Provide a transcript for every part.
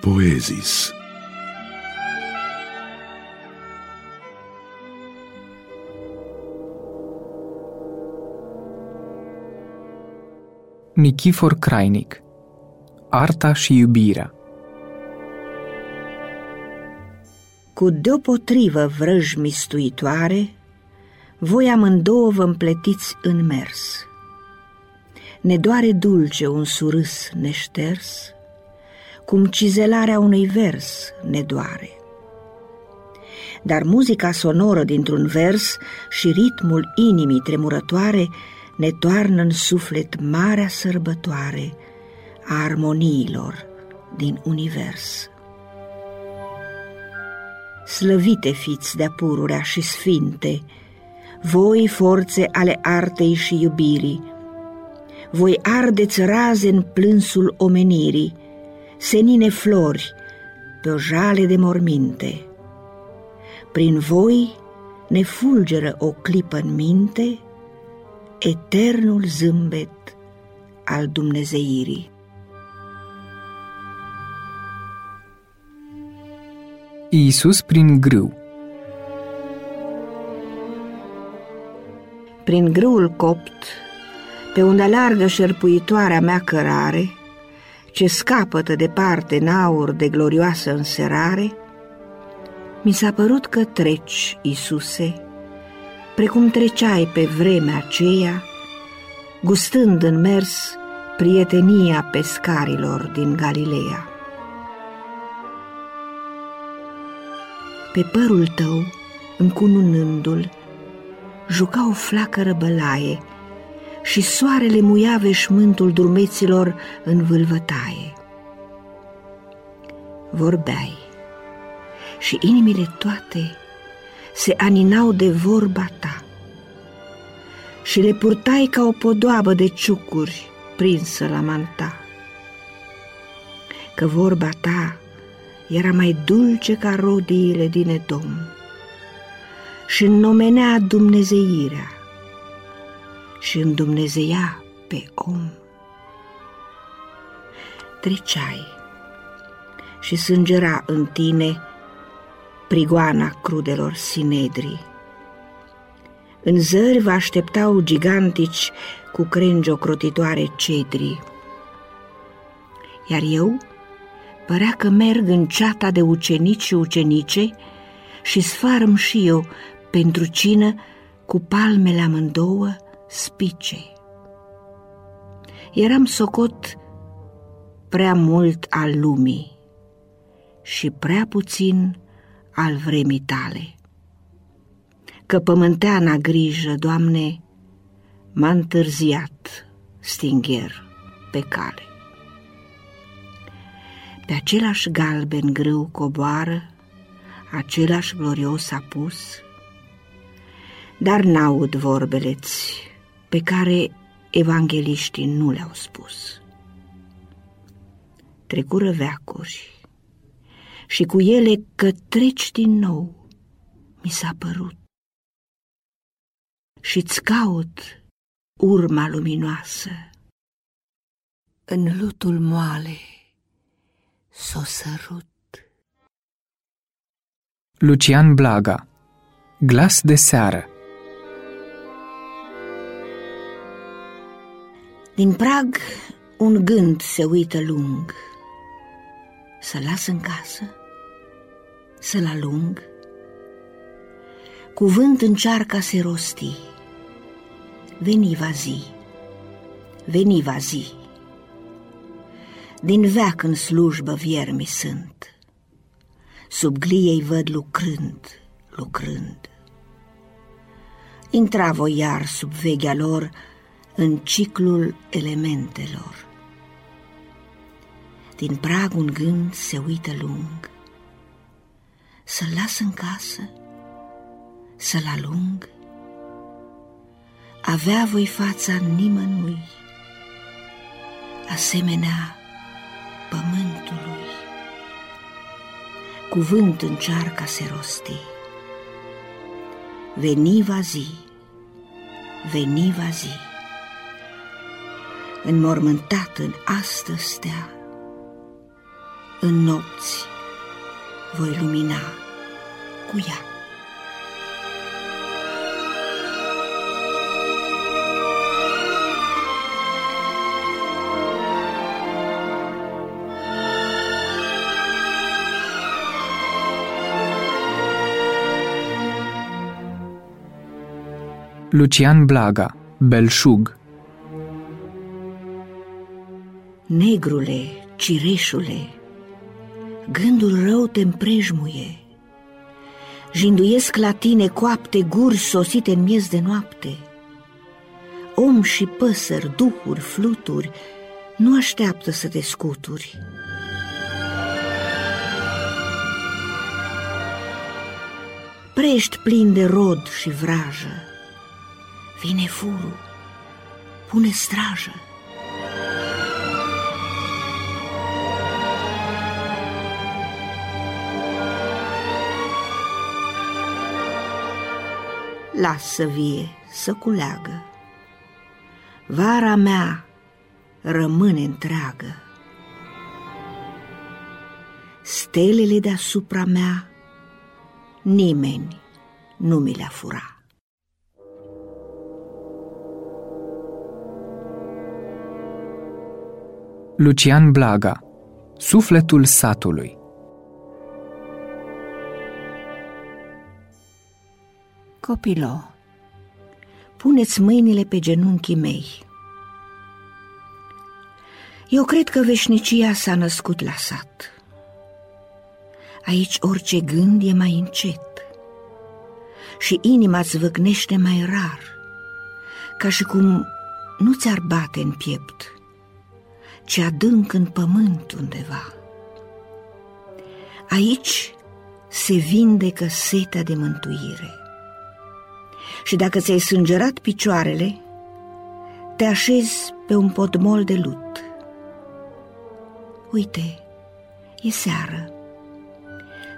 Poezis. Nichifor Crainic Arta și iubirea Cu deopotrivă vrăj mistuitoare, voi amândouă vă împletiți în mers. Ne doare dulce un surâs neșters, cum cizelarea unui vers ne doare. Dar muzica sonoră dintr-un vers și ritmul inimii tremurătoare ne toarnă în suflet marea sărbătoare a armoniilor din univers. Slăvite fiți de-a pururea și sfinte, voi forțe ale artei și iubirii, voi ardeți raze în plânsul omenirii, senine flori pe o jale de morminte. Prin voi ne fulgeră o clipă în minte eternul zâmbet al Dumnezeirii. Iisus prin grâu Prin grâul copt, pe unde largă șerpuitoarea mea cărare, ce scapătă departe în aur de glorioasă înserare, mi s-a părut că treci, Isuse, precum treceai pe vremea aceea, gustând în mers prietenia pescarilor din Galileea. Pe părul tău, încununându-l, juca o flacără bălaie și soarele muia veșmântul drumeților în vâlvătaie. Vorbeai și inimile toate se aninau de vorba ta și le purtai ca o podoabă de ciucuri prinsă la manta. Că vorba ta era mai dulce ca rodiile din Edom și înnomenea Dumnezeirea și îndumnezeia pe om. Treceai și sângera în tine prigoana crudelor sinedrii. În zări vă așteptau gigantici cu crengi ocrotitoare cedrii. Iar eu părea că merg în ceata de ucenici și ucenice și sfarm și eu pentru cină cu palmele amândouă spice. Eram socot prea mult al lumii și prea puțin al vremii tale. Că pământeana grijă, Doamne, m-a întârziat stingher pe cale. Pe același galben grâu coboară, același glorios apus, dar n-aud vorbeleți pe care evangeliștii nu le-au spus. Trecură veacuri și cu ele că treci din nou, mi s-a părut. Și-ți caut urma luminoasă în lutul moale s-o sărut. Lucian Blaga Glas de seară Din prag un gând se uită lung, să las în casă să-l alung. Cuvânt încearcă să rosti. Veni va zi, veni va zi. Din veac în slujbă viermi sunt, sub gliei văd lucrând, lucrând. Intra voi iar sub veghea lor în ciclul elementelor. Din prag un gând se uită lung, să-l las în casă, să-l alung? Avea voi fața nimănui, asemenea pământului. Cuvânt încearcă se rosti. Veni va zi, veni va zi, înmormântat în astă stea, în nopți voi lumina cu ea. Lucian Blaga, Belșug Negrule, cireșule, gândul rău te împrejmuie. Jinduiesc la tine coapte guri sosite în miez de noapte. Om și păsări, duhuri, fluturi, nu așteaptă să te scuturi. Prești plin de rod și vrajă, Vine furul, pune strajă. Lasă vie să culeagă. Vara mea rămâne întreagă. Stelele deasupra mea nimeni nu mi le-a furat. Lucian Blaga Sufletul satului Copilo, puneți mâinile pe genunchii mei. Eu cred că veșnicia s-a născut la sat. Aici orice gând e mai încet și inima îți văgnește mai rar, ca și cum nu ți-ar bate în piept ci adânc în pământ undeva. Aici se vindecă setea de mântuire. Și dacă ți-ai sângerat picioarele, te așezi pe un podmol de lut. Uite, e seară.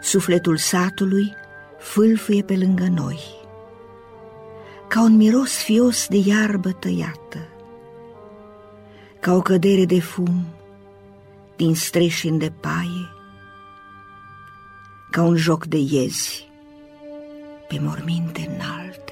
Sufletul satului fâlfâie pe lângă noi, ca un miros fios de iarbă tăiată ca o cădere de fum din streșin de paie, ca un joc de iezi pe morminte înalte.